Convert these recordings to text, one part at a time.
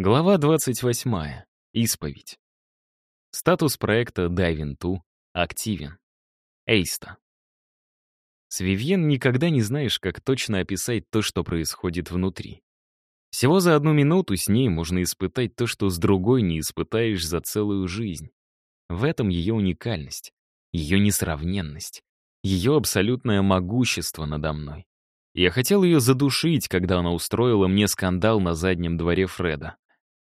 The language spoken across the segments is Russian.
Глава 28. Исповедь. Статус проекта Diving 2 активен. Эйста. С Вивьен никогда не знаешь, как точно описать то, что происходит внутри. Всего за одну минуту с ней можно испытать то, что с другой не испытаешь за целую жизнь. В этом ее уникальность, ее несравненность, ее абсолютное могущество надо мной. Я хотел ее задушить, когда она устроила мне скандал на заднем дворе Фреда.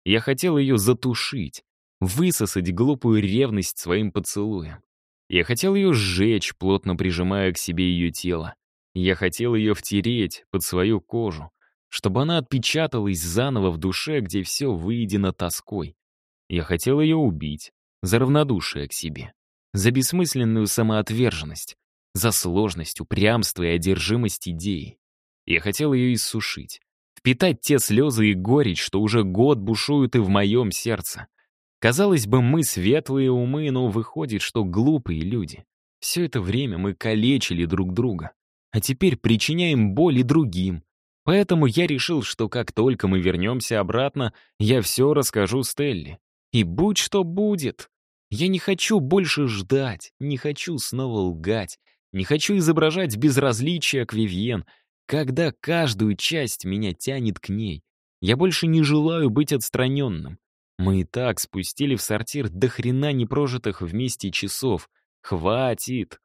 Я хотел ее затушить, высосать глупую ревность своим поцелуем. Я хотел ее сжечь, плотно прижимая к себе ее тело. Я хотел ее втереть под свою кожу, чтобы она отпечаталась заново в душе, где все выедено тоской. Я хотел ее убить за равнодушие к себе, за бессмысленную самоотверженность, за сложность, упрямство и одержимость идеи. Я хотел ее иссушить, впитать те слезы и горечь, что уже год бушуют и в моем сердце. Казалось бы, мы светлые умы, но выходит, что глупые люди. Все это время мы калечили друг друга, а теперь причиняем боль и другим. Поэтому я решил, что как только мы вернемся обратно, я все расскажу Стелле. И будь что будет. Я не хочу больше ждать, не хочу снова лгать, не хочу изображать безразличие к Вивьен, когда каждую часть меня тянет к ней. Я больше не желаю быть отстраненным. Мы и так спустили в сортир до хрена непрожитых вместе часов. Хватит.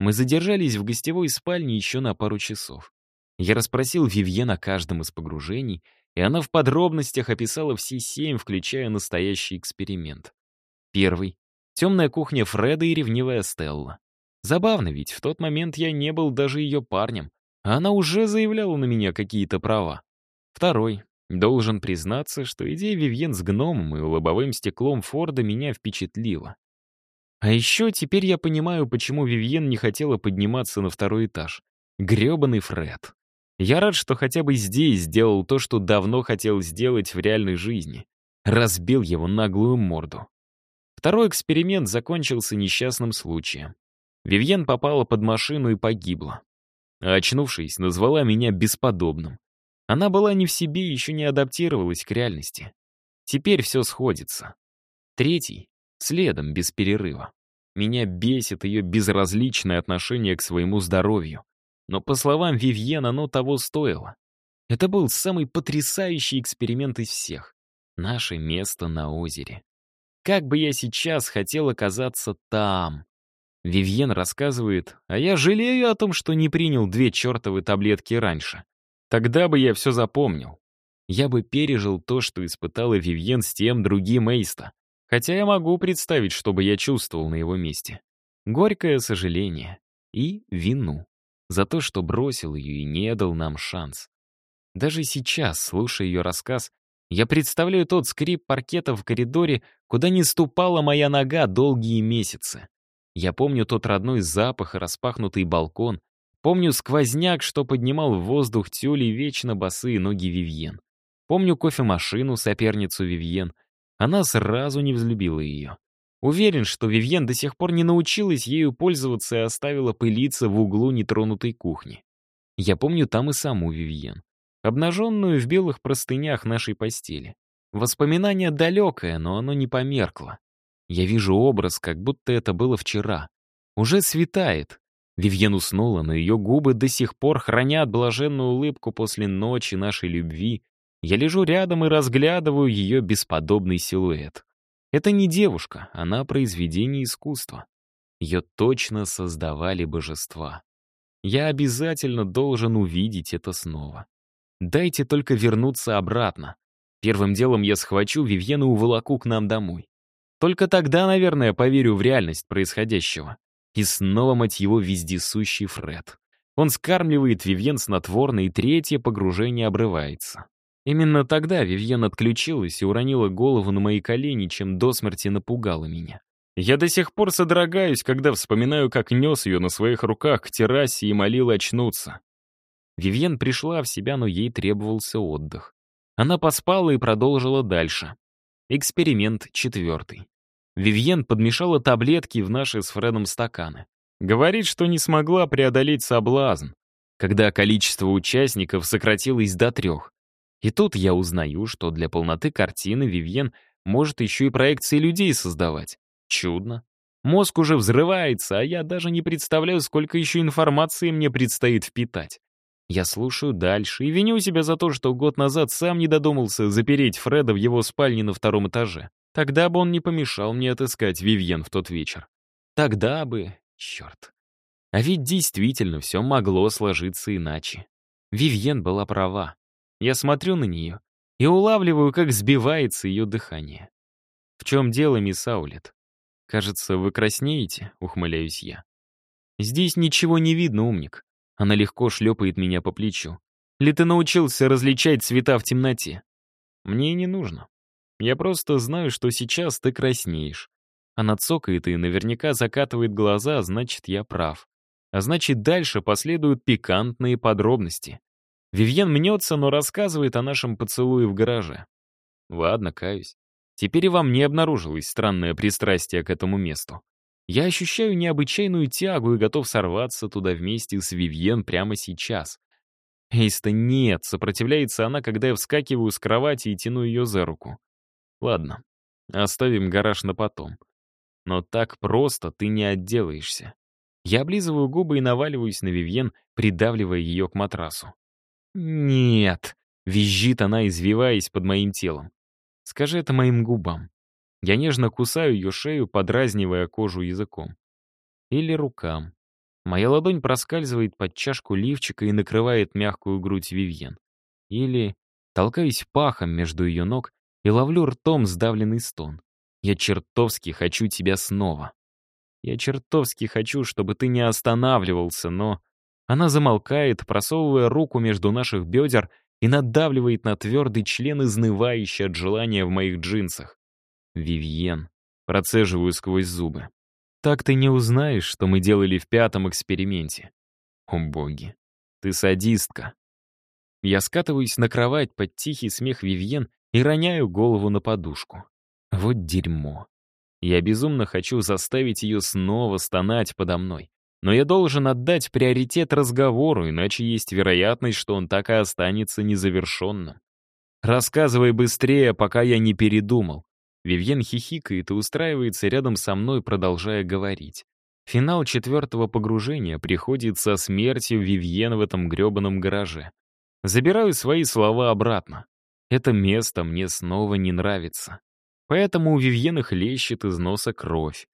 Мы задержались в гостевой спальне еще на пару часов. Я расспросил Вивьен о каждом из погружений, и она в подробностях описала все семь, включая настоящий эксперимент. Первый — темная кухня Фреда и ревнивая Стелла. Забавно ведь, в тот момент я не был даже ее парнем, она уже заявляла на меня какие-то права. Второй. Должен признаться, что идея Вивьен с гномом и лобовым стеклом Форда меня впечатлила. А еще теперь я понимаю, почему Вивьен не хотела подниматься на второй этаж. Гребаный Фред. Я рад, что хотя бы здесь сделал то, что давно хотел сделать в реальной жизни. Разбил его наглую морду. Второй эксперимент закончился несчастным случаем. Вивьен попала под машину и погибла а очнувшись, назвала меня бесподобным. Она была не в себе и еще не адаптировалась к реальности. Теперь все сходится. Третий — следом, без перерыва. Меня бесит ее безразличное отношение к своему здоровью. Но, по словам Вивьен, оно того стоило. Это был самый потрясающий эксперимент из всех. Наше место на озере. Как бы я сейчас хотел оказаться там, Вивьен рассказывает, а я жалею о том, что не принял две чертовы таблетки раньше. Тогда бы я все запомнил. Я бы пережил то, что испытала Вивьен с тем другим Эйста. Хотя я могу представить, что бы я чувствовал на его месте. Горькое сожаление и вину за то, что бросил ее и не дал нам шанс. Даже сейчас, слушая ее рассказ, я представляю тот скрип паркета в коридоре, куда не ступала моя нога долгие месяцы. Я помню тот родной запах и распахнутый балкон. Помню сквозняк, что поднимал в воздух тюли вечно босые ноги Вивьен. Помню кофемашину, соперницу Вивьен. Она сразу не взлюбила ее. Уверен, что Вивьен до сих пор не научилась ею пользоваться и оставила пылиться в углу нетронутой кухни. Я помню там и саму Вивьен. Обнаженную в белых простынях нашей постели. Воспоминание далекое, но оно не померкло. Я вижу образ, как будто это было вчера. Уже светает. Вивьен уснула, но ее губы до сих пор хранят блаженную улыбку после ночи нашей любви. Я лежу рядом и разглядываю ее бесподобный силуэт. Это не девушка, она произведение искусства. Ее точно создавали божества. Я обязательно должен увидеть это снова. Дайте только вернуться обратно. Первым делом я схвачу Вивьен и уволоку к нам домой. Только тогда, наверное, поверю в реальность происходящего. И снова, мать его, вездесущий Фред. Он скармливает Вивьен снотворно, и третье погружение обрывается. Именно тогда Вивьен отключилась и уронила голову на мои колени, чем до смерти напугала меня. Я до сих пор содрогаюсь, когда вспоминаю, как нес ее на своих руках к террасе и молил очнуться. Вивьен пришла в себя, но ей требовался отдых. Она поспала и продолжила дальше. Эксперимент четвертый. Вивьен подмешала таблетки в наши с Фредом стаканы. Говорит, что не смогла преодолеть соблазн, когда количество участников сократилось до трех. И тут я узнаю, что для полноты картины Вивьен может еще и проекции людей создавать. Чудно. Мозг уже взрывается, а я даже не представляю, сколько еще информации мне предстоит впитать. Я слушаю дальше и виню себя за то, что год назад сам не додумался запереть Фреда в его спальне на втором этаже. Тогда бы он не помешал мне отыскать Вивьен в тот вечер. Тогда бы... Черт. А ведь действительно все могло сложиться иначе. Вивьен была права. Я смотрю на нее и улавливаю, как сбивается ее дыхание. «В чем дело, мисс Аулет?» «Кажется, вы краснеете», — ухмыляюсь я. «Здесь ничего не видно, умник». Она легко шлепает меня по плечу. «Ли ты научился различать цвета в темноте?» «Мне не нужно. Я просто знаю, что сейчас ты краснеешь». Она цокает и наверняка закатывает глаза, а значит, я прав. А значит, дальше последуют пикантные подробности. Вивьен мнется, но рассказывает о нашем поцелуе в гараже. Ладно, каюсь. Теперь и вам не обнаружилось странное пристрастие к этому месту. Я ощущаю необычайную тягу и готов сорваться туда вместе с Вивьен прямо сейчас. Эйста нет, сопротивляется она, когда я вскакиваю с кровати и тяну ее за руку. Ладно, оставим гараж на потом. Но так просто ты не отделаешься. Я облизываю губы и наваливаюсь на Вивьен, придавливая ее к матрасу. «Нет!» — визжит она, извиваясь под моим телом. Скажи это моим губам. Я нежно кусаю ее шею, подразнивая кожу языком. Или рукам. Моя ладонь проскальзывает под чашку лифчика и накрывает мягкую грудь Вивьен. Или толкаюсь пахом между ее ног и ловлю ртом сдавленный стон. Я чертовски хочу тебя снова. Я чертовски хочу, чтобы ты не останавливался, но... Она замолкает, просовывая руку между наших бедер и надавливает на твердый член, изнывающий от желания в моих джинсах. Вивьен. Процеживаю сквозь зубы. Так ты не узнаешь, что мы делали в пятом эксперименте. О боги, ты садистка. Я скатываюсь на кровать под тихий смех Вивьен и роняю голову на подушку. Вот дерьмо. Я безумно хочу заставить ее снова стонать подо мной. Но я должен отдать приоритет разговору, иначе есть вероятность, что он так и останется незавершенным. Рассказывай быстрее, пока я не передумал. Вивьен хихикает и устраивается рядом со мной, продолжая говорить. Финал четвертого погружения приходит со смертью Вивьен в этом гребаном гараже. Забираю свои слова обратно. Это место мне снова не нравится. Поэтому у Вивьена хлещет из носа кровь.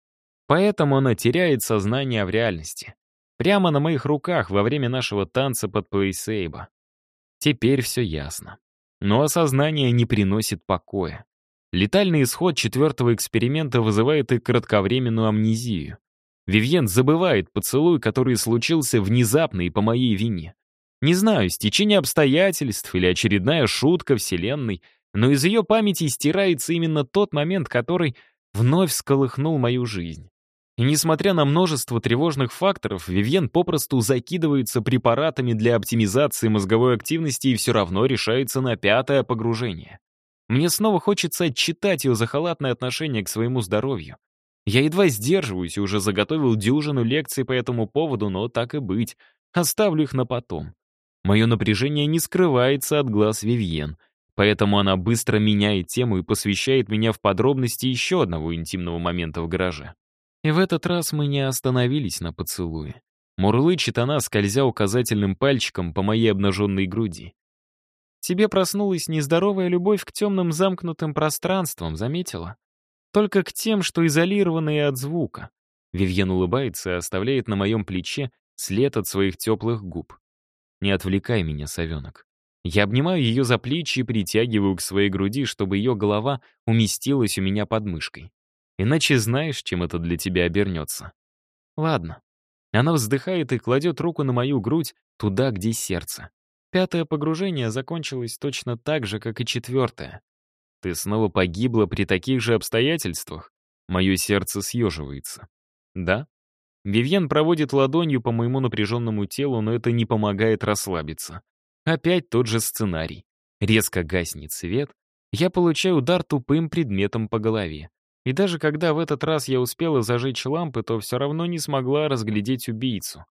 Поэтому она теряет сознание в реальности. Прямо на моих руках во время нашего танца под плейсейба. Теперь все ясно. Но осознание не приносит покоя. Летальный исход четвертого эксперимента вызывает и кратковременную амнезию. Вивьен забывает поцелуй, который случился внезапно и по моей вине. Не знаю, стечение обстоятельств или очередная шутка Вселенной, но из ее памяти стирается именно тот момент, который вновь сколыхнул мою жизнь. И несмотря на множество тревожных факторов, Вивьен попросту закидывается препаратами для оптимизации мозговой активности и все равно решается на пятое погружение. Мне снова хочется отчитать ее за халатное отношение к своему здоровью. Я едва сдерживаюсь и уже заготовил дюжину лекций по этому поводу, но так и быть, оставлю их на потом. Мое напряжение не скрывается от глаз Вивьен, поэтому она быстро меняет тему и посвящает меня в подробности еще одного интимного момента в гараже. И в этот раз мы не остановились на поцелуе. Мурлычет она, скользя указательным пальчиком по моей обнаженной груди. Тебе проснулась нездоровая любовь к темным замкнутым пространствам, заметила? Только к тем, что изолированные от звука. Вивьен улыбается и оставляет на моем плече след от своих теплых губ. Не отвлекай меня, совенок. Я обнимаю ее за плечи и притягиваю к своей груди, чтобы ее голова уместилась у меня под мышкой. Иначе знаешь, чем это для тебя обернется. Ладно. Она вздыхает и кладет руку на мою грудь, туда, где сердце. Пятое погружение закончилось точно так же, как и четвертое. Ты снова погибла при таких же обстоятельствах? Мое сердце съеживается. Да? Вивьен проводит ладонью по моему напряженному телу, но это не помогает расслабиться. Опять тот же сценарий. Резко гаснет свет, я получаю удар тупым предметом по голове. И даже когда в этот раз я успела зажечь лампы, то все равно не смогла разглядеть убийцу.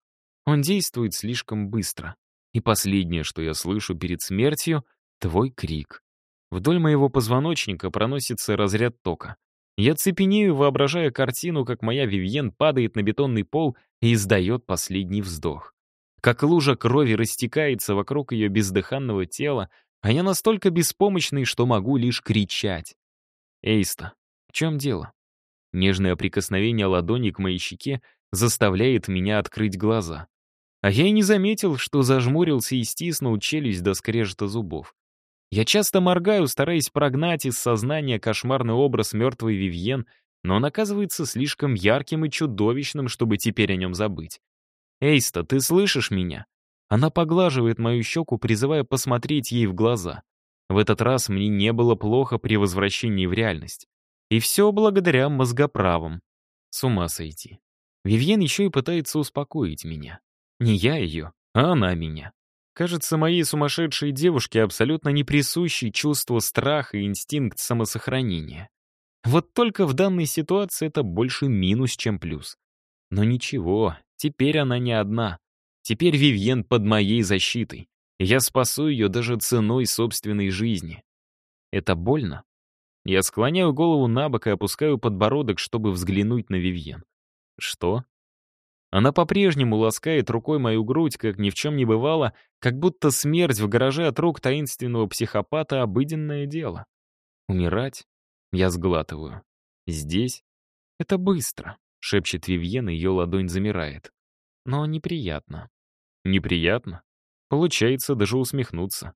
Он действует слишком быстро. И последнее, что я слышу перед смертью, Твой крик. Вдоль моего позвоночника проносится разряд тока. Я цепенею, воображая картину, как моя Вивьен падает на бетонный пол и издает последний вздох. Как лужа крови растекается вокруг ее бездыханного тела, а я настолько беспомощный, что могу лишь кричать. «Эйста, в чем дело?» Нежное прикосновение ладони к моей щеке заставляет меня открыть глаза. А я и не заметил, что зажмурился и стиснул челюсть до скрежета зубов. Я часто моргаю, стараясь прогнать из сознания кошмарный образ мертвой Вивьен, но он оказывается слишком ярким и чудовищным, чтобы теперь о нем забыть. «Эйста, ты слышишь меня?» Она поглаживает мою щеку, призывая посмотреть ей в глаза. В этот раз мне не было плохо при возвращении в реальность. И все благодаря мозгоправам. С ума сойти. Вивьен еще и пытается успокоить меня. Не я ее, а она меня. Кажется, моей сумасшедшей девушке абсолютно не присущи чувство страха и инстинкт самосохранения. Вот только в данной ситуации это больше минус, чем плюс. Но ничего, теперь она не одна. Теперь Вивьен под моей защитой. Я спасу ее даже ценой собственной жизни. Это больно? Я склоняю голову на бок и опускаю подбородок, чтобы взглянуть на Вивьен. Что? Она по-прежнему ласкает рукой мою грудь, как ни в чем не бывало, как будто смерть в гараже от рук таинственного психопата — обыденное дело. Умирать? Я сглатываю. Здесь? Это быстро, — шепчет Вивьен, ее ладонь замирает. Но неприятно. Неприятно? Получается даже усмехнуться.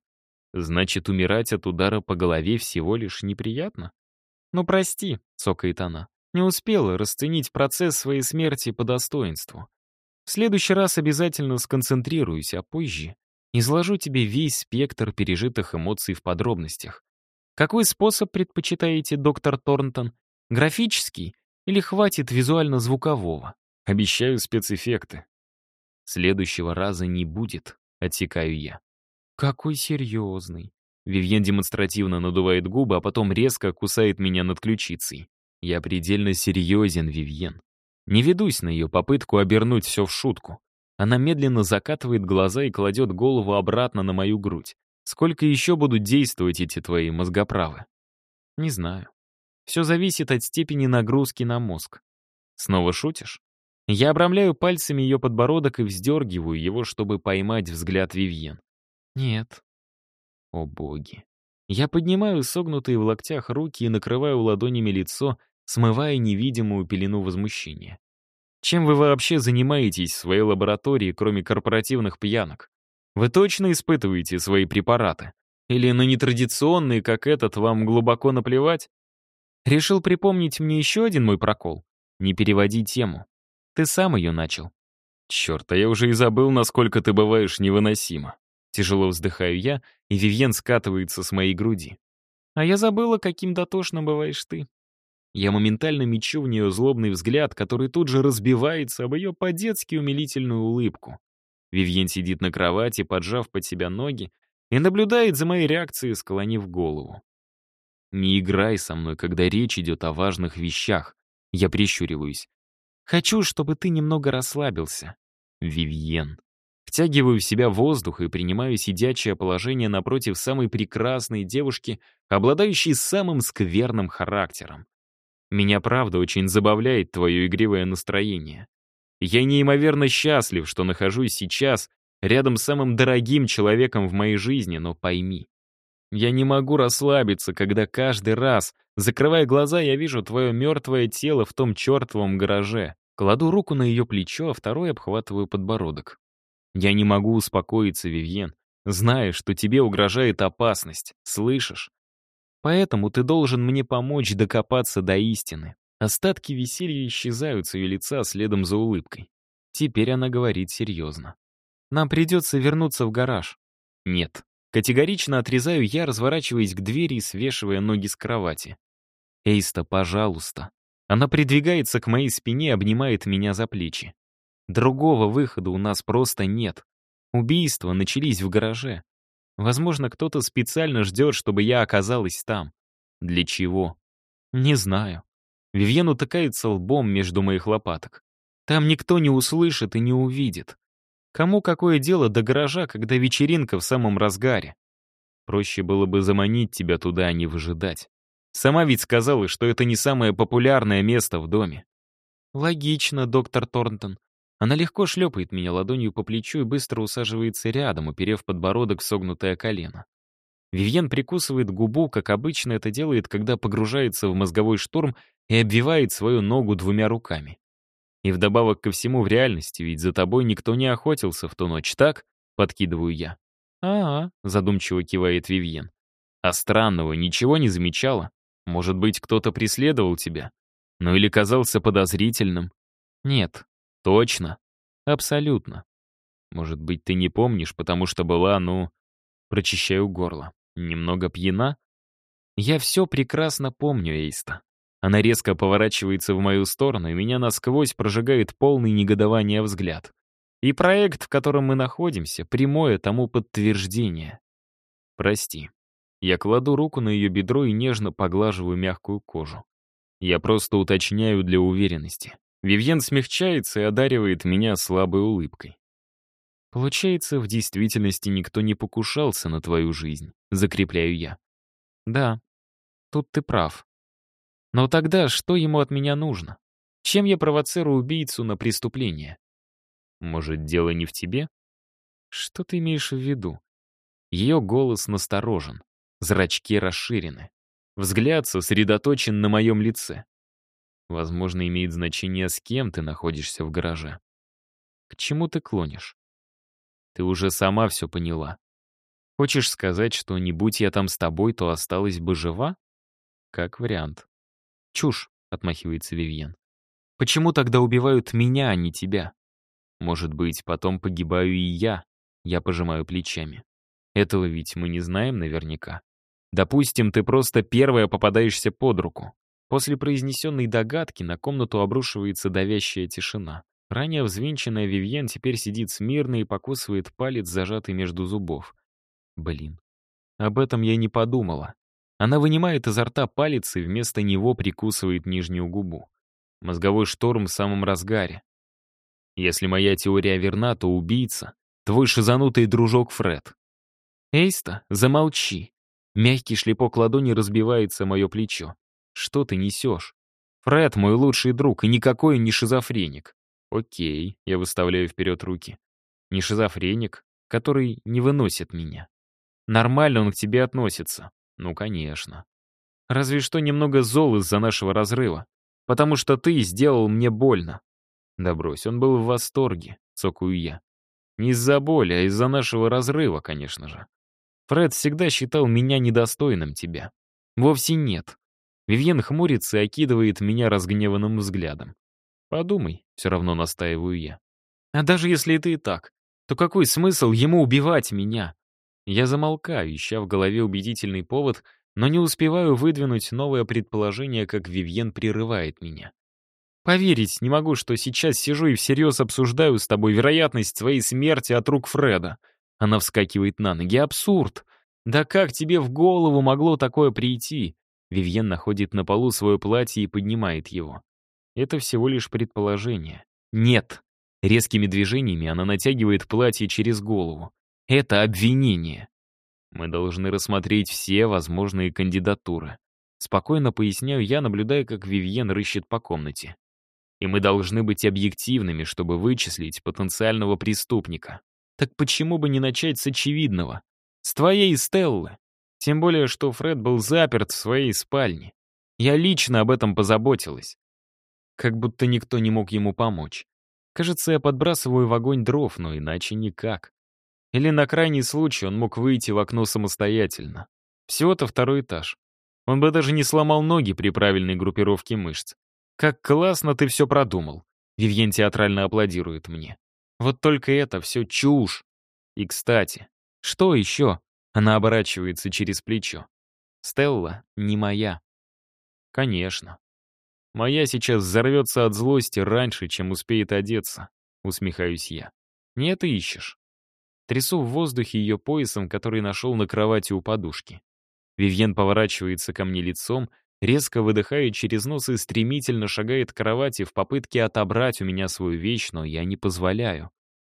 Значит, умирать от удара по голове всего лишь неприятно? «Ну, прости», — цокает она. Не успела расценить процесс своей смерти по достоинству. В следующий раз обязательно сконцентрируюсь, а позже изложу тебе весь спектр пережитых эмоций в подробностях. Какой способ предпочитаете, доктор Торнтон? Графический или хватит визуально-звукового? Обещаю спецэффекты. Следующего раза не будет, отсекаю я. Какой серьезный. Вивьен демонстративно надувает губы, а потом резко кусает меня над ключицей. Я предельно серьезен, Вивьен. Не ведусь на ее попытку обернуть все в шутку. Она медленно закатывает глаза и кладет голову обратно на мою грудь. Сколько еще будут действовать эти твои мозгоправы? Не знаю. Все зависит от степени нагрузки на мозг. Снова шутишь? Я обрамляю пальцами ее подбородок и вздергиваю его, чтобы поймать взгляд Вивьен. Нет. О боги. Я поднимаю согнутые в локтях руки и накрываю ладонями лицо, смывая невидимую пелену возмущения. Чем вы вообще занимаетесь в своей лаборатории, кроме корпоративных пьянок? Вы точно испытываете свои препараты? Или на нетрадиционные, как этот, вам глубоко наплевать? Решил припомнить мне еще один мой прокол? Не переводи тему. Ты сам ее начал. Черт, а я уже и забыл, насколько ты бываешь невыносимо. Тяжело вздыхаю я, и Вивьен скатывается с моей груди. А я забыла, каким дотошным бываешь ты. Я моментально мечу в нее злобный взгляд, который тут же разбивается об ее по-детски умилительную улыбку. Вивьен сидит на кровати, поджав под себя ноги, и наблюдает за моей реакцией, склонив голову. «Не играй со мной, когда речь идет о важных вещах», — я прищуриваюсь. «Хочу, чтобы ты немного расслабился». Вивьен. Втягиваю в себя воздух и принимаю сидячее положение напротив самой прекрасной девушки, обладающей самым скверным характером. Меня правда очень забавляет твое игривое настроение. Я неимоверно счастлив, что нахожусь сейчас рядом с самым дорогим человеком в моей жизни, но пойми, я не могу расслабиться, когда каждый раз, закрывая глаза, я вижу твое мертвое тело в том чертовом гараже. Кладу руку на ее плечо, а второй обхватываю подбородок. Я не могу успокоиться, Вивьен, зная, что тебе угрожает опасность, слышишь? Поэтому ты должен мне помочь докопаться до истины. Остатки веселья исчезают с ее лица следом за улыбкой. Теперь она говорит серьезно. Нам придется вернуться в гараж. Нет. Категорично отрезаю я, разворачиваясь к двери и свешивая ноги с кровати. Эйста, пожалуйста. Она придвигается к моей спине, обнимает меня за плечи. Другого выхода у нас просто нет. Убийства начались в гараже. Возможно, кто-то специально ждет, чтобы я оказалась там. Для чего? Не знаю. Вивьен утыкается лбом между моих лопаток. Там никто не услышит и не увидит. Кому какое дело до гаража, когда вечеринка в самом разгаре? Проще было бы заманить тебя туда, а не выжидать. Сама ведь сказала, что это не самое популярное место в доме. Логично, доктор Торнтон. Она легко шлепает меня ладонью по плечу и быстро усаживается рядом, уперев подбородок в согнутое колено. Вивьен прикусывает губу, как обычно это делает, когда погружается в мозговой шторм и обвивает свою ногу двумя руками. И вдобавок ко всему в реальности, ведь за тобой никто не охотился в ту ночь, так? Подкидываю я. «А-а», — задумчиво кивает Вивьен. «А странного ничего не замечала? Может быть, кто-то преследовал тебя? Ну или казался подозрительным?» «Нет». «Точно?» «Абсолютно». «Может быть, ты не помнишь, потому что была, ну...» Прочищаю горло. Немного пьяна? Я все прекрасно помню, Эйста. Она резко поворачивается в мою сторону, и меня насквозь прожигает полный негодования взгляд. И проект, в котором мы находимся, прямое тому подтверждение. Прости. Я кладу руку на ее бедро и нежно поглаживаю мягкую кожу. Я просто уточняю для уверенности. Вивьен смягчается и одаривает меня слабой улыбкой. Получается, в действительности никто не покушался на твою жизнь, закрепляю я. Да, тут ты прав. Но тогда что ему от меня нужно? Чем я провоцирую убийцу на преступление? Может, дело не в тебе? Что ты имеешь в виду? Ее голос насторожен, зрачки расширены. Взгляд сосредоточен на моем лице. Возможно, имеет значение, с кем ты находишься в гараже. К чему ты клонишь? Ты уже сама все поняла. Хочешь сказать, что не будь я там с тобой, то осталась бы жива? Как вариант. Чушь, отмахивается Вивьен. Почему тогда убивают меня, а не тебя? Может быть, потом погибаю и я? Я пожимаю плечами. Этого ведь мы не знаем наверняка. Допустим, ты просто первая попадаешься под руку. После произнесенной догадки на комнату обрушивается давящая тишина. Ранее взвинченная Вивьен теперь сидит смирно и покусывает палец, зажатый между зубов. Блин. Об этом я не подумала. Она вынимает изо рта палец и вместо него прикусывает нижнюю губу. Мозговой шторм в самом разгаре. Если моя теория верна, то убийца — твой шизанутый дружок Фред. Эйста, замолчи. Мягкий шлепок ладони разбивается мое плечо. Что ты несешь? Фред — мой лучший друг, и никакой не шизофреник. Окей, я выставляю вперед руки. Не шизофреник, который не выносит меня. Нормально он к тебе относится. Ну, конечно. Разве что немного зол из-за нашего разрыва. Потому что ты сделал мне больно. Да брось, он был в восторге, цокаю я. Не из-за боли, а из-за нашего разрыва, конечно же. Фред всегда считал меня недостойным тебя. Вовсе нет. Вивьен хмурится и окидывает меня разгневанным взглядом. Подумай, все равно настаиваю я. А даже если это и так, то какой смысл ему убивать меня? Я замолкаю, ища в голове убедительный повод, но не успеваю выдвинуть новое предположение, как Вивьен прерывает меня. Поверить не могу, что сейчас сижу и всерьез обсуждаю с тобой вероятность своей смерти от рук Фреда. Она вскакивает на ноги. Абсурд! Да как тебе в голову могло такое прийти? Вивьен находит на полу свое платье и поднимает его. Это всего лишь предположение. Нет. Резкими движениями она натягивает платье через голову. Это обвинение. Мы должны рассмотреть все возможные кандидатуры. Спокойно поясняю я, наблюдая, как Вивьен рыщет по комнате. И мы должны быть объективными, чтобы вычислить потенциального преступника. Так почему бы не начать с очевидного? С твоей Стеллы. Тем более, что Фред был заперт в своей спальне. Я лично об этом позаботилась как будто никто не мог ему помочь. Кажется, я подбрасываю в огонь дров, но иначе никак. Или на крайний случай он мог выйти в окно самостоятельно. Всего-то второй этаж. Он бы даже не сломал ноги при правильной группировке мышц. «Как классно ты все продумал!» Вивьен театрально аплодирует мне. «Вот только это все чушь!» И, кстати, что еще? Она оборачивается через плечо. Стелла не моя. Конечно. Моя сейчас взорвется от злости раньше, чем успеет одеться. Усмехаюсь я. Не это ищешь. Трясу в воздухе ее поясом, который нашел на кровати у подушки. Вивьен поворачивается ко мне лицом, резко выдыхает через нос и стремительно шагает к кровати в попытке отобрать у меня свою вещь, но я не позволяю.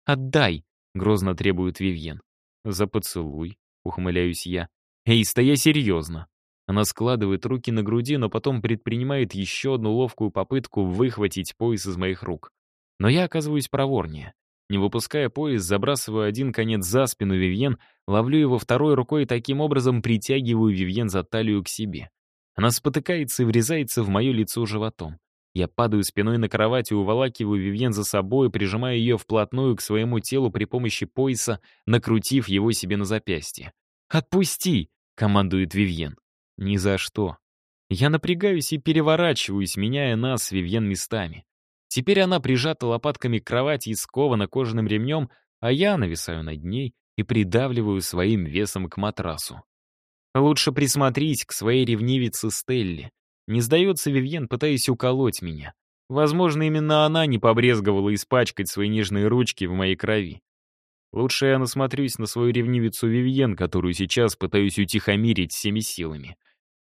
«Отдай!» — грозно требует Вивьен. «За поцелуй», — ухмыляюсь я. Эйста, я серьезно. Она складывает руки на груди, но потом предпринимает еще одну ловкую попытку выхватить пояс из моих рук. Но я оказываюсь проворнее. Не выпуская пояс, забрасываю один конец за спину Вивьен, ловлю его второй рукой и таким образом притягиваю Вивьен за талию к себе. Она спотыкается и врезается в мое лицо животом. Я падаю спиной на кровать и уволакиваю Вивьен за собой, прижимая ее вплотную к своему телу при помощи пояса, накрутив его себе на запястье. «Отпусти!» — командует Вивьен. Ни за что. Я напрягаюсь и переворачиваюсь, меняя нас с Вивьен местами. Теперь она прижата лопатками к кровати и скована кожаным ремнем, а я нависаю над ней и придавливаю своим весом к матрасу. Лучше присмотреть к своей ревнивице Стелле. Не сдается Вивьен, пытаясь уколоть меня. Возможно, именно она не побрезговала испачкать свои нежные ручки в моей крови. Лучше я насмотрюсь на свою ревнивицу Вивьен, которую сейчас пытаюсь утихомирить всеми силами.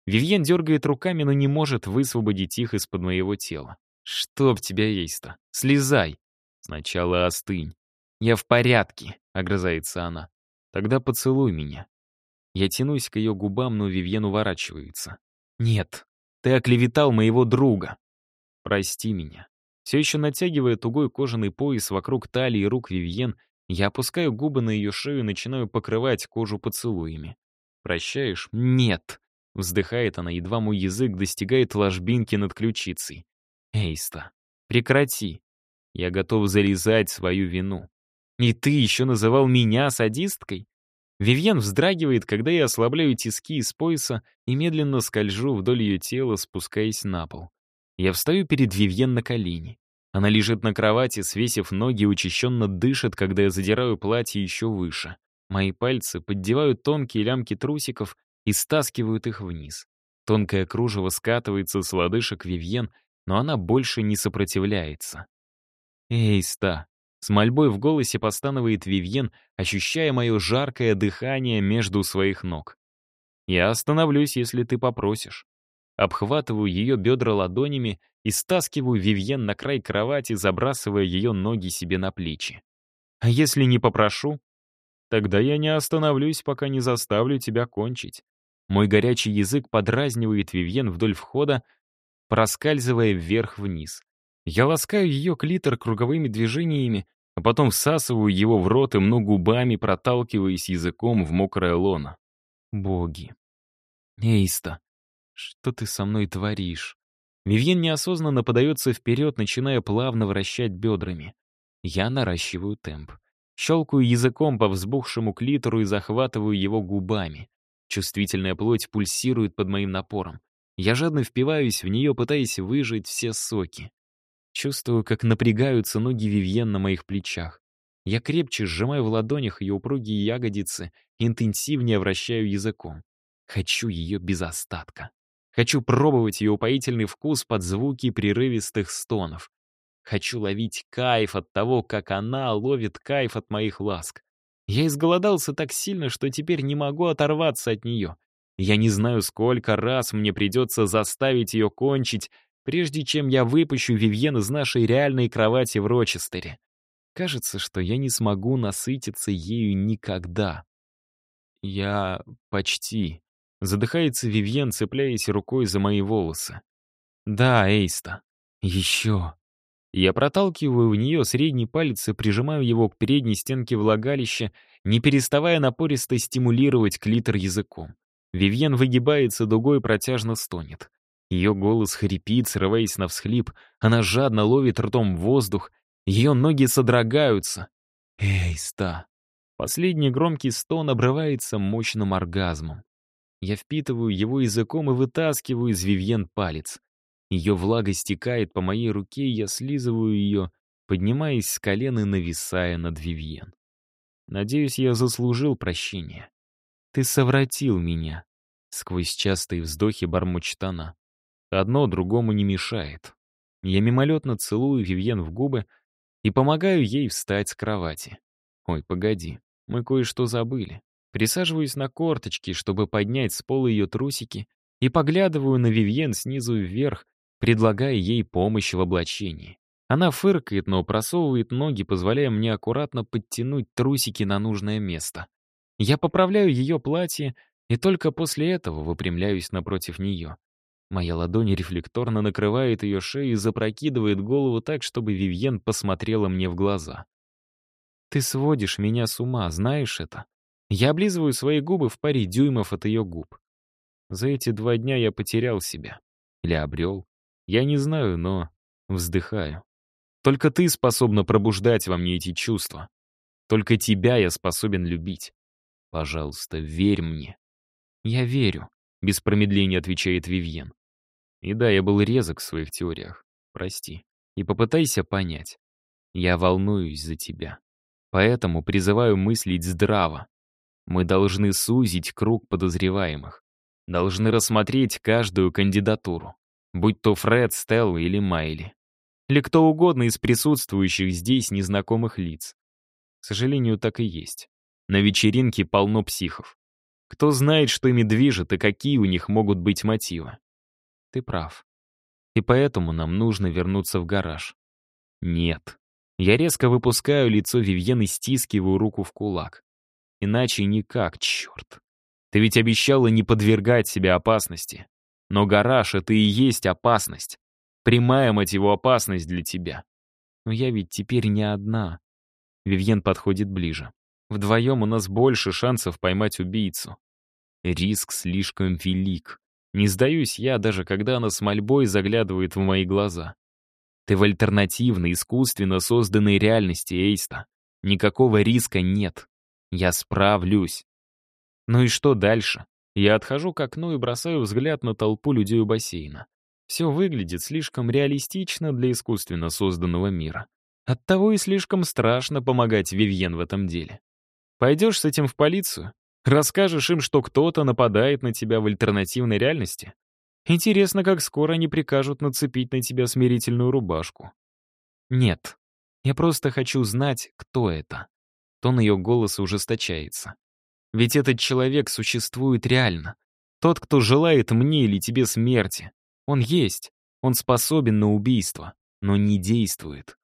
Вивьен дергает руками, но не может высвободить их из-под моего тела. «Чтоб тебя есть-то? Слезай!» «Сначала остынь». «Я в порядке», — огрызается она. «Тогда поцелуй меня». Я тянусь к ее губам, но Вивьен уворачивается. «Нет, ты оклеветал моего друга». «Прости меня». Все еще натягивая тугой кожаный пояс вокруг талии и рук Вивьен, я опускаю губы на ее шею и начинаю покрывать кожу поцелуями. «Прощаешь?» «Нет!» Вздыхает она, едва мой язык достигает ложбинки над ключицей. «Эйста, прекрати. Я готов залезать свою вину. И ты еще называл меня садисткой?» Вивьен вздрагивает, когда я ослабляю тиски из пояса и медленно скольжу вдоль ее тела, спускаясь на пол. Я встаю перед Вивьен на колени. Она лежит на кровати, свесив ноги учащенно дышит, когда я задираю платье еще выше. Мои пальцы поддевают тонкие лямки трусиков и стаскивают их вниз. Тонкое кружево скатывается с лодыжек Вивьен, но она больше не сопротивляется. «Эй, ста!» С мольбой в голосе постанывает Вивьен, ощущая мое жаркое дыхание между своих ног. «Я остановлюсь, если ты попросишь». Обхватываю ее бедра ладонями и стаскиваю Вивьен на край кровати, забрасывая ее ноги себе на плечи. «А если не попрошу?» «Тогда я не остановлюсь, пока не заставлю тебя кончить». Мой горячий язык подразнивает Вивьен вдоль входа, проскальзывая вверх-вниз. Я ласкаю ее клитор круговыми движениями, а потом всасываю его в рот и мну губами, проталкиваясь языком в мокрое лоно. Боги. Эйста, что ты со мной творишь? Вивьен неосознанно подается вперед, начиная плавно вращать бедрами. Я наращиваю темп. Щелкаю языком по взбухшему клитору и захватываю его губами. Чувствительная плоть пульсирует под моим напором. Я жадно впиваюсь в нее, пытаясь выжать все соки. Чувствую, как напрягаются ноги Вивьен на моих плечах. Я крепче сжимаю в ладонях ее упругие ягодицы, интенсивнее вращаю языком. Хочу ее без остатка. Хочу пробовать ее упоительный вкус под звуки прерывистых стонов. Хочу ловить кайф от того, как она ловит кайф от моих ласк. Я изголодался так сильно, что теперь не могу оторваться от нее. Я не знаю, сколько раз мне придется заставить ее кончить, прежде чем я выпущу Вивьен из нашей реальной кровати в Рочестере. Кажется, что я не смогу насытиться ею никогда. Я почти. Задыхается Вивьен, цепляясь рукой за мои волосы. «Да, Эйста. Еще». Я проталкиваю в нее средний палец и прижимаю его к передней стенке влагалища, не переставая напористо стимулировать клитор языком. Вивьен выгибается дугой и протяжно стонет. Ее голос хрипит, срываясь на всхлип. Она жадно ловит ртом воздух. Ее ноги содрогаются. Эйста. Последний громкий стон обрывается мощным оргазмом. Я впитываю его языком и вытаскиваю из Вивьен палец. Ее влага стекает по моей руке, и я слизываю ее, поднимаясь с колен и нависая над Вивьен. Надеюсь, я заслужил прощения. Ты совратил меня. Сквозь частые вздохи бормочет она. Одно другому не мешает. Я мимолетно целую Вивьен в губы и помогаю ей встать с кровати. Ой, погоди, мы кое-что забыли. Присаживаюсь на корточки, чтобы поднять с пола ее трусики, и поглядываю на Вивьен снизу вверх, предлагая ей помощь в облачении. Она фыркает, но просовывает ноги, позволяя мне аккуратно подтянуть трусики на нужное место. Я поправляю ее платье И только после этого выпрямляюсь напротив нее. Моя ладонь рефлекторно накрывает ее шею и запрокидывает голову так, чтобы Вивьен посмотрела мне в глаза. «Ты сводишь меня с ума, знаешь это?» Я облизываю свои губы в паре дюймов от ее губ. За эти два дня я потерял себя. Или обрел. Я не знаю, но вздыхаю. Только ты способна пробуждать во мне эти чувства. Только тебя я способен любить. Пожалуйста, верь мне. Я верю, без промедления отвечает Вивьен. И да, я был резок в своих теориях. Прости. И попытайся понять. Я волнуюсь за тебя. Поэтому призываю мыслить здраво. Мы должны сузить круг подозреваемых. Должны рассмотреть каждую кандидатуру. Будь то Фред, Стелла или Майли. Или кто угодно из присутствующих здесь незнакомых лиц. К сожалению, так и есть. На вечеринке полно психов. Кто знает, что ими движет и какие у них могут быть мотивы. Ты прав. И поэтому нам нужно вернуться в гараж. Нет. Я резко выпускаю лицо Вивьен и стискиваю руку в кулак. Иначе никак, черт. Ты ведь обещала не подвергать себя опасности. Но гараж — это и есть опасность. Прямая мотивоопасность для тебя. Но я ведь теперь не одна. Вивьен подходит ближе. Вдвоем у нас больше шансов поймать убийцу. Риск слишком велик. Не сдаюсь я, даже когда она с мольбой заглядывает в мои глаза. Ты в альтернативной, искусственно созданной реальности, Эйста. Никакого риска нет. Я справлюсь. Ну и что дальше? Я отхожу к окну и бросаю взгляд на толпу людей у бассейна. Все выглядит слишком реалистично для искусственно созданного мира. Оттого и слишком страшно помогать Вивьен в этом деле. Пойдешь с этим в полицию? Расскажешь им, что кто-то нападает на тебя в альтернативной реальности? Интересно, как скоро они прикажут нацепить на тебя смирительную рубашку. Нет, я просто хочу знать, кто это. Тон ее голоса ужесточается. Ведь этот человек существует реально. Тот, кто желает мне или тебе смерти. Он есть, он способен на убийство, но не действует.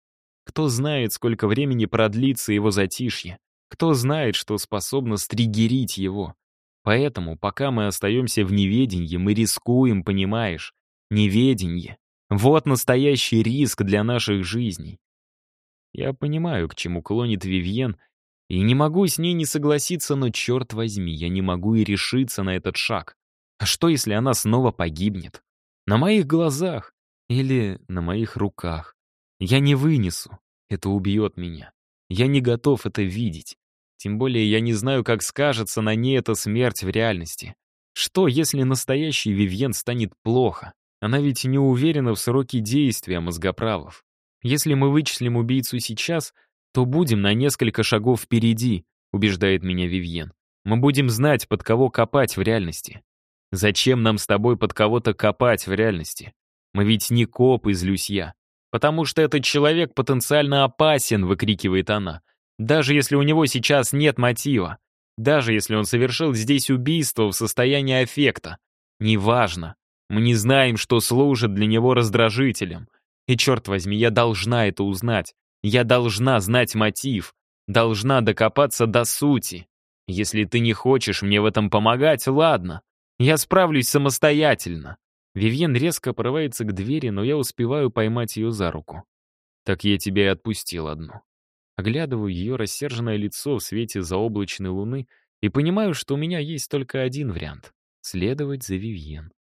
Кто знает, сколько времени продлится его затишье? Кто знает, что способно стригерить его? Поэтому, пока мы остаемся в неведении, мы рискуем, понимаешь? Неведенье. Вот настоящий риск для наших жизней. Я понимаю, к чему клонит Вивьен, и не могу с ней не согласиться, но черт возьми, я не могу и решиться на этот шаг. А что, если она снова погибнет? На моих глазах или на моих руках? Я не вынесу. Это убьет меня. Я не готов это видеть. Тем более я не знаю, как скажется на ней эта смерть в реальности. Что, если настоящий Вивьен станет плохо? Она ведь не уверена в сроке действия мозгоправов. Если мы вычислим убийцу сейчас, то будем на несколько шагов впереди, убеждает меня Вивьен. Мы будем знать, под кого копать в реальности. Зачем нам с тобой под кого-то копать в реальности? Мы ведь не копы, злюсь я. «Потому что этот человек потенциально опасен», — выкрикивает она. «Даже если у него сейчас нет мотива. Даже если он совершил здесь убийство в состоянии аффекта. Неважно. Мы не знаем, что служит для него раздражителем. И черт возьми, я должна это узнать. Я должна знать мотив. Должна докопаться до сути. Если ты не хочешь мне в этом помогать, ладно. Я справлюсь самостоятельно. Вивьен резко порывается к двери, но я успеваю поймать ее за руку. Так я тебя и отпустил одну. Оглядываю ее рассерженное лицо в свете заоблачной луны и понимаю, что у меня есть только один вариант — следовать за Вивьен.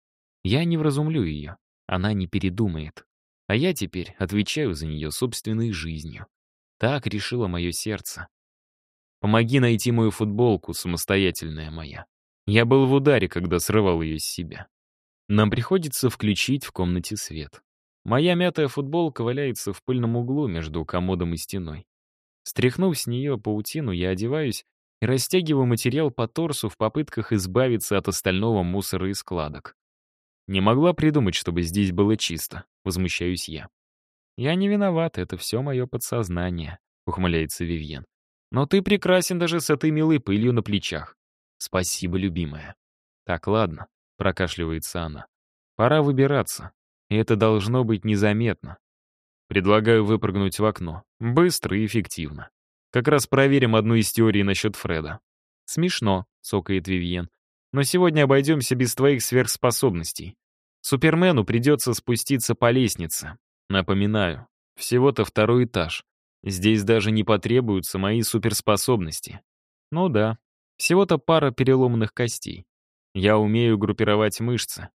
Я не вразумлю ее, она не передумает. А я теперь отвечаю за нее собственной жизнью. Так решило мое сердце. Помоги найти мою футболку, самостоятельная моя. Я был в ударе, когда срывал ее с себя. Нам приходится включить в комнате свет. Моя мятая футболка валяется в пыльном углу между комодом и стеной. Стряхнув с нее паутину, я одеваюсь и растягиваю материал по торсу в попытках избавиться от остального мусора и складок. Не могла придумать, чтобы здесь было чисто, возмущаюсь я. «Я не виноват, это все мое подсознание», — ухмыляется Вивьен. «Но ты прекрасен даже с этой милой пылью на плечах. Спасибо, любимая. Так, ладно, — прокашливается она. «Пора выбираться, и это должно быть незаметно. Предлагаю выпрыгнуть в окно. Быстро и эффективно. Как раз проверим одну из теорий насчет Фреда». «Смешно», — цокает Вивьен. Но сегодня обойдемся без твоих сверхспособностей. Супермену придется спуститься по лестнице. Напоминаю, всего-то второй этаж. Здесь даже не потребуются мои суперспособности. Ну да, всего-то пара переломанных костей. Я умею группировать мышцы.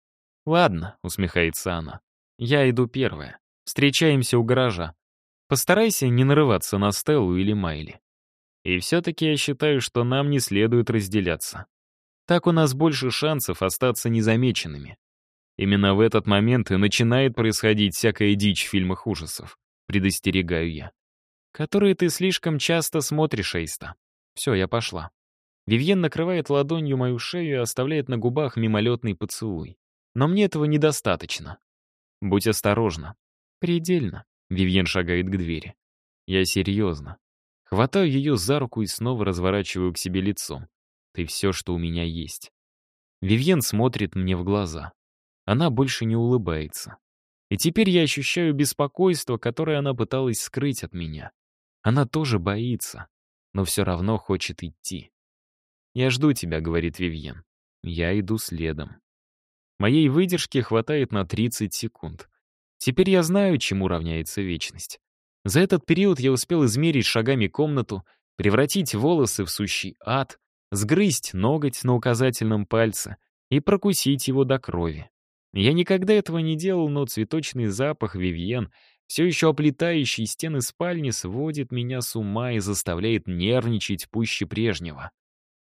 Ладно, усмехается она. Я иду первая. Встречаемся у гаража. Постарайся не нарываться на Стеллу или Майли. И все-таки я считаю, что нам не следует разделяться. Так у нас больше шансов остаться незамеченными. Именно в этот момент и начинает происходить всякая дичь в фильмах ужасов, предостерегаю я. Которые ты слишком часто смотришь, Эйста. Все, я пошла. Вивьен накрывает ладонью мою шею и оставляет на губах мимолетный поцелуй. Но мне этого недостаточно. Будь осторожна. Предельно. Вивьен шагает к двери. Я серьезно. Хватаю ее за руку и снова разворачиваю к себе лицом. Ты все, что у меня есть. Вивьен смотрит мне в глаза. Она больше не улыбается. И теперь я ощущаю беспокойство, которое она пыталась скрыть от меня. Она тоже боится, но все равно хочет идти. «Я жду тебя», — говорит Вивьен. Я иду следом. Моей выдержки хватает на 30 секунд. Теперь я знаю, чему равняется вечность. За этот период я успел измерить шагами комнату, превратить волосы в сущий ад, сгрызть ноготь на указательном пальце и прокусить его до крови. Я никогда этого не делал, но цветочный запах Вивьен, все еще оплетающий стены спальни, сводит меня с ума и заставляет нервничать пуще прежнего.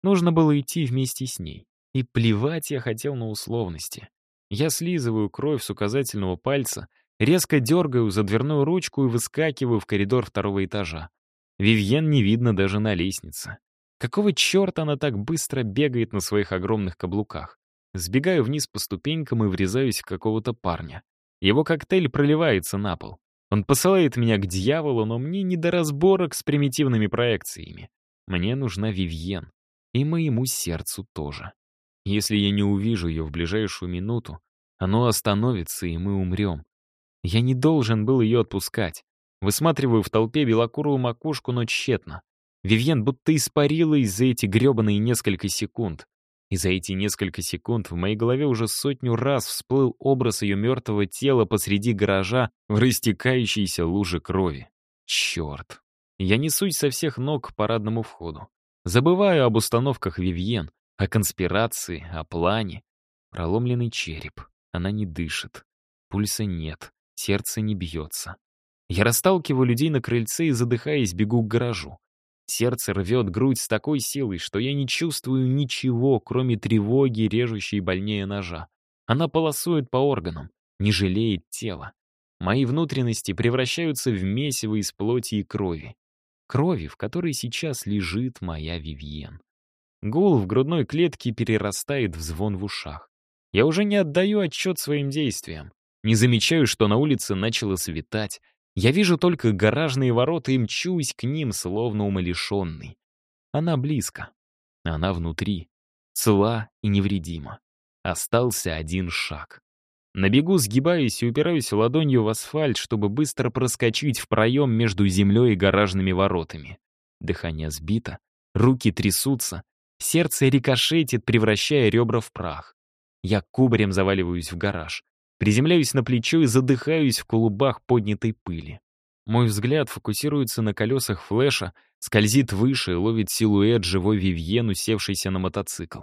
Нужно было идти вместе с ней. И плевать я хотел на условности. Я слизываю кровь с указательного пальца, резко дергаю за дверную ручку и выскакиваю в коридор второго этажа. Вивьен не видно даже на лестнице. Какого черта она так быстро бегает на своих огромных каблуках? Сбегаю вниз по ступенькам и врезаюсь в какого-то парня. Его коктейль проливается на пол. Он посылает меня к дьяволу, но мне не до разборок с примитивными проекциями. Мне нужна Вивьен. И моему сердцу тоже. Если я не увижу ее в ближайшую минуту, оно остановится, и мы умрем. Я не должен был ее отпускать. Высматриваю в толпе белокурую макушку, но тщетно. Вивьен будто испарилась за эти гребаные несколько секунд. И за эти несколько секунд в моей голове уже сотню раз всплыл образ ее мертвого тела посреди гаража в растекающейся луже крови. Черт. Я несусь со всех ног к парадному входу. Забываю об установках Вивьен, о конспирации, о плане. Проломленный череп. Она не дышит. Пульса нет. Сердце не бьется. Я расталкиваю людей на крыльце и, задыхаясь, бегу к гаражу. Сердце рвет грудь с такой силой, что я не чувствую ничего, кроме тревоги, режущей больнее ножа. Она полосует по органам, не жалеет тела. Мои внутренности превращаются в месиво из плоти и крови крови, в которой сейчас лежит моя Вивьен. Гул в грудной клетке перерастает в звон в ушах. Я уже не отдаю отчет своим действиям. Не замечаю, что на улице начало светать. Я вижу только гаражные ворота и мчусь к ним, словно умалишенный. Она близко. Она внутри. Цела и невредима. Остался один шаг. На бегу сгибаюсь и упираюсь ладонью в асфальт, чтобы быстро проскочить в проем между землей и гаражными воротами. Дыхание сбито, руки трясутся, сердце рикошетит, превращая ребра в прах. Я кубарем заваливаюсь в гараж, приземляюсь на плечо и задыхаюсь в клубах поднятой пыли. Мой взгляд фокусируется на колесах флеша, скользит выше и ловит силуэт живой Вивьен, усевшейся на мотоцикл.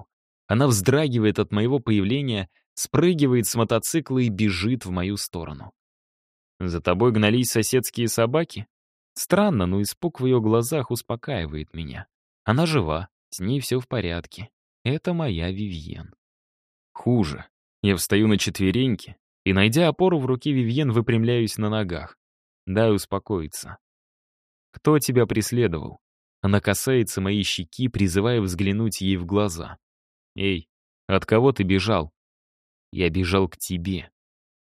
Она вздрагивает от моего появления, спрыгивает с мотоцикла и бежит в мою сторону. За тобой гнались соседские собаки? Странно, но испуг в ее глазах успокаивает меня. Она жива, с ней все в порядке. Это моя Вивьен. Хуже. Я встаю на четвереньки и, найдя опору в руке Вивьен, выпрямляюсь на ногах. Дай успокоиться. Кто тебя преследовал? Она касается моей щеки, призывая взглянуть ей в глаза. Эй, от кого ты бежал? Я бежал к тебе.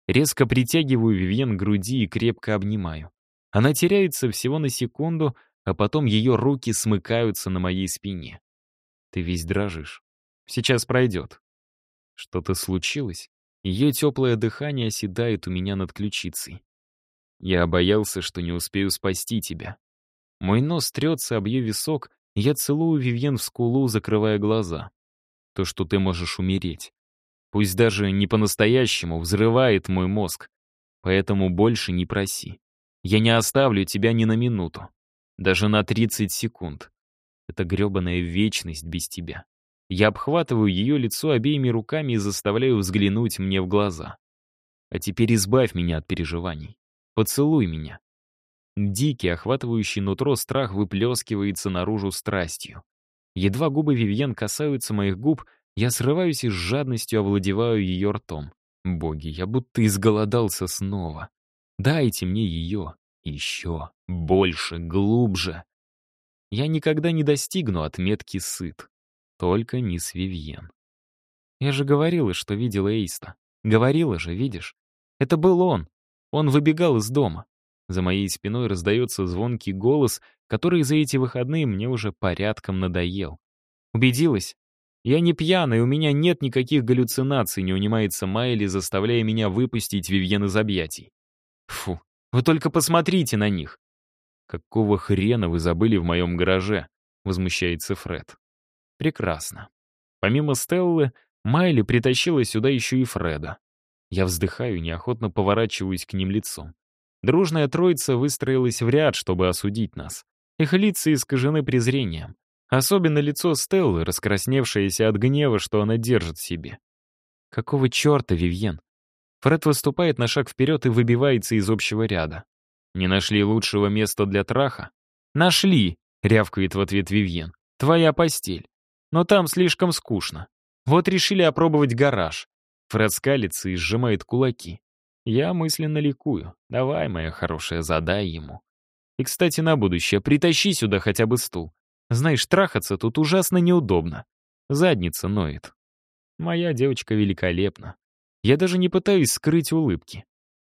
Резко притягиваю Вивьен к груди и крепко обнимаю. Она теряется всего на секунду, а потом ее руки смыкаются на моей спине. Ты весь дрожишь. Сейчас пройдет. Что-то случилось? Ее теплое дыхание оседает у меня над ключицей. Я боялся, что не успею спасти тебя. Мой нос трется об ее висок, и я целую Вивьен в скулу, закрывая глаза. то, что ты можешь умереть. Пусть даже не по-настоящему взрывает мой мозг. Поэтому больше не проси. Я не оставлю тебя ни на минуту. Даже на 30 секунд. Это гребаная вечность без тебя. Я обхватываю ее лицо обеими руками и заставляю взглянуть мне в глаза. А теперь избавь меня от переживаний. Поцелуй меня. Дикий, охватывающий нутро страх выплескивается наружу страстью. Едва губы Вивьен касаются моих губ, я срываюсь и с жадностью овладеваю ее ртом. Боги, я будто изголодался снова. Дайте мне ее. Еще. Больше. Глубже. Я никогда не достигну отметки сыт. Только не с Вивьен. Я же говорила, что видела Эйста. Говорила же, видишь? Это был он. Он выбегал из дома. За моей спиной раздается звонкий голос, который за эти выходные мне уже порядком надоел. Убедилась? Я не пьяный, у меня нет никаких галлюцинаций, не унимается Майли, заставляя меня выпустить Вивьен из объятий. Фу, вы только посмотрите на них. Какого хрена вы забыли в моем гараже? Возмущается Фред. Прекрасно. Помимо Стеллы, Майли притащила сюда еще и Фреда. Я вздыхаю, неохотно поворачиваюсь к ним лицом. Дружная троица выстроилась в ряд, чтобы осудить нас. Их лица искажены презрением. Особенно лицо Стеллы, раскрасневшееся от гнева, что она держит себе. Какого черта, Вивьен? Фред выступает на шаг вперед и выбивается из общего ряда. «Не нашли лучшего места для траха?» «Нашли!» — рявкает в ответ Вивьен. «Твоя постель. Но там слишком скучно. Вот решили опробовать гараж». Фред скалится и сжимает кулаки. Я мысленно ликую. Давай, моя хорошая, задай ему. И, кстати, на будущее, притащи сюда хотя бы стул. Знаешь, трахаться тут ужасно неудобно. Задница ноет. Моя девочка великолепна. Я даже не пытаюсь скрыть улыбки.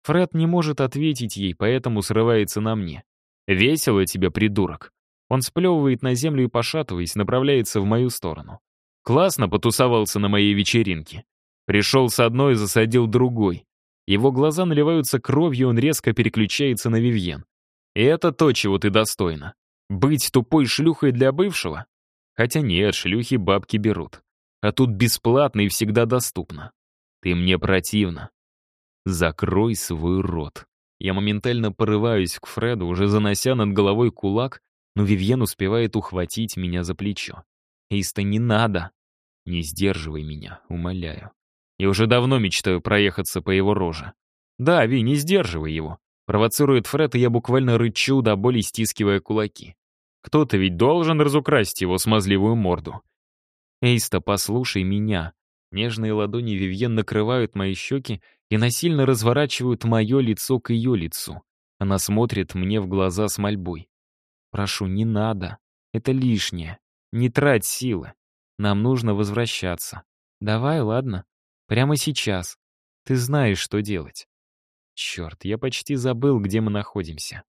Фред не может ответить ей, поэтому срывается на мне. «Весело тебе, придурок». Он сплевывает на землю и, пошатываясь, направляется в мою сторону. Классно потусовался на моей вечеринке. Пришел с одной и засадил другой. Его глаза наливаются кровью, он резко переключается на Вивьен. И это то, чего ты достойна. Быть тупой шлюхой для бывшего? Хотя нет, шлюхи бабки берут. А тут бесплатно и всегда доступно. Ты мне противна. Закрой свой рот. Я моментально порываюсь к Фреду, уже занося над головой кулак, но Вивьен успевает ухватить меня за плечо. «Иста, не надо!» «Не сдерживай меня, умоляю. Я уже давно мечтаю проехаться по его роже. Да, Ви, не сдерживай его. Провоцирует Фред, и я буквально рычу, до боли стискивая кулаки. Кто-то ведь должен разукрасить его смазливую морду. Эйста, послушай меня. Нежные ладони Вивьен накрывают мои щеки и насильно разворачивают мое лицо к ее лицу. Она смотрит мне в глаза с мольбой. «Прошу, не надо. Это лишнее. Не трать силы. Нам нужно возвращаться. Давай, ладно? Прямо сейчас. Ты знаешь, что делать. Черт, я почти забыл, где мы находимся.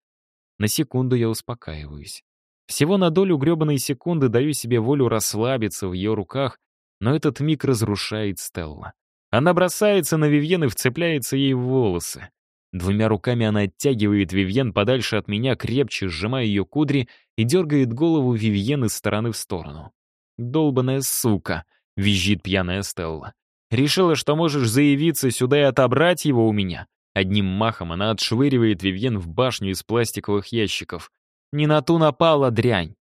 На секунду я успокаиваюсь. Всего на долю гребаной секунды даю себе волю расслабиться в ее руках, но этот миг разрушает Стелла. Она бросается на Вивьен и вцепляется ей в волосы. Двумя руками она оттягивает Вивьен подальше от меня, крепче сжимая ее кудри и дергает голову Вивьен из стороны в сторону. «Долбаная сука!» — визжит пьяная Стелла. Решила, что можешь заявиться сюда и отобрать его у меня. Одним махом она отшвыривает Вивьен в башню из пластиковых ящиков. Не на ту напала дрянь.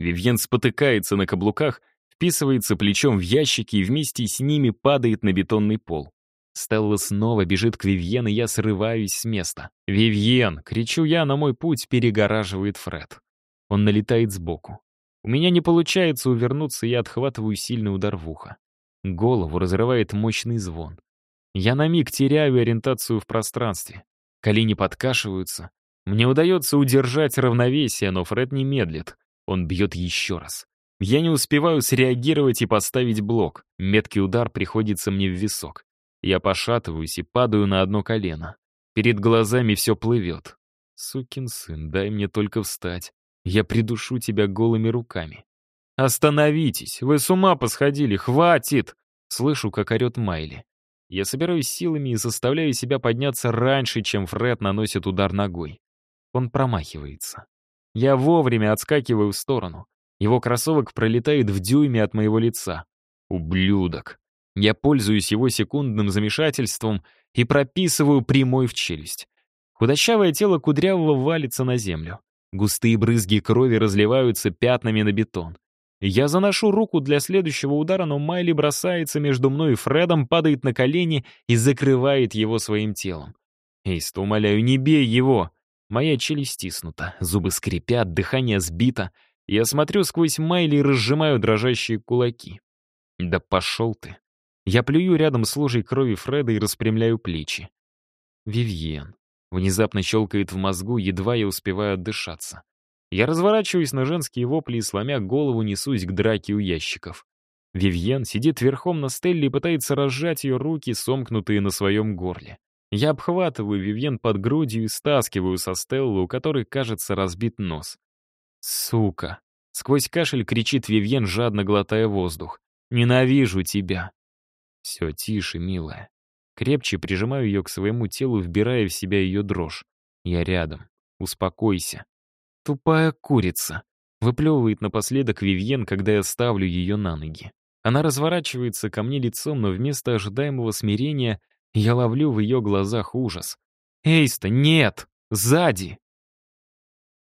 Вивьен спотыкается на каблуках, вписывается плечом в ящики и вместе с ними падает на бетонный пол. Стелла снова бежит к Вивьен, и я срываюсь с места. «Вивьен!» — кричу я, на мой путь перегораживает Фред. Он налетает сбоку. У меня не получается увернуться, я отхватываю сильный удар в ухо. Голову разрывает мощный звон. Я на миг теряю ориентацию в пространстве. Колени подкашиваются. Мне удается удержать равновесие, но Фред не медлит. Он бьет еще раз. Я не успеваю среагировать и поставить блок. Меткий удар приходится мне в висок. Я пошатываюсь и падаю на одно колено. Перед глазами все плывет. Сукин сын, дай мне только встать. Я придушу тебя голыми руками. «Остановитесь! Вы с ума посходили! Хватит!» Слышу, как орет Майли. Я собираюсь силами и заставляю себя подняться раньше, чем Фред наносит удар ногой. Он промахивается. Я вовремя отскакиваю в сторону. Его кроссовок пролетает в дюйме от моего лица. Ублюдок. Я пользуюсь его секундным замешательством и прописываю прямой в челюсть. Худощавое тело кудрявого валится на землю. Густые брызги крови разливаются пятнами на бетон. Я заношу руку для следующего удара, но Майли бросается между мной и Фредом, падает на колени и закрывает его своим телом. «Эйст, умоляю, не бей его!» Моя челюсть стиснута, зубы скрипят, дыхание сбито. Я смотрю сквозь Майли и разжимаю дрожащие кулаки. «Да пошел ты!» Я плюю рядом с ложей крови Фреда и распрямляю плечи. «Вивьен». Внезапно щелкает в мозгу, едва я успеваю отдышаться. Я разворачиваюсь на женские вопли и, сломя голову, несусь к драке у ящиков. Вивьен сидит верхом на стелле и пытается разжать ее руки, сомкнутые на своем горле. Я обхватываю Вивьен под грудью и стаскиваю со стеллы, у которой, кажется, разбит нос. «Сука!» — сквозь кашель кричит Вивьен, жадно глотая воздух. «Ненавижу тебя!» «Все, тише, милая. Крепче прижимаю ее к своему телу, вбирая в себя ее дрожь. Я рядом. Успокойся. Тупая курица. Выплевывает напоследок Вивьен, когда я ставлю ее на ноги. Она разворачивается ко мне лицом, но вместо ожидаемого смирения я ловлю в ее глазах ужас. «Эйста, нет! Сзади!»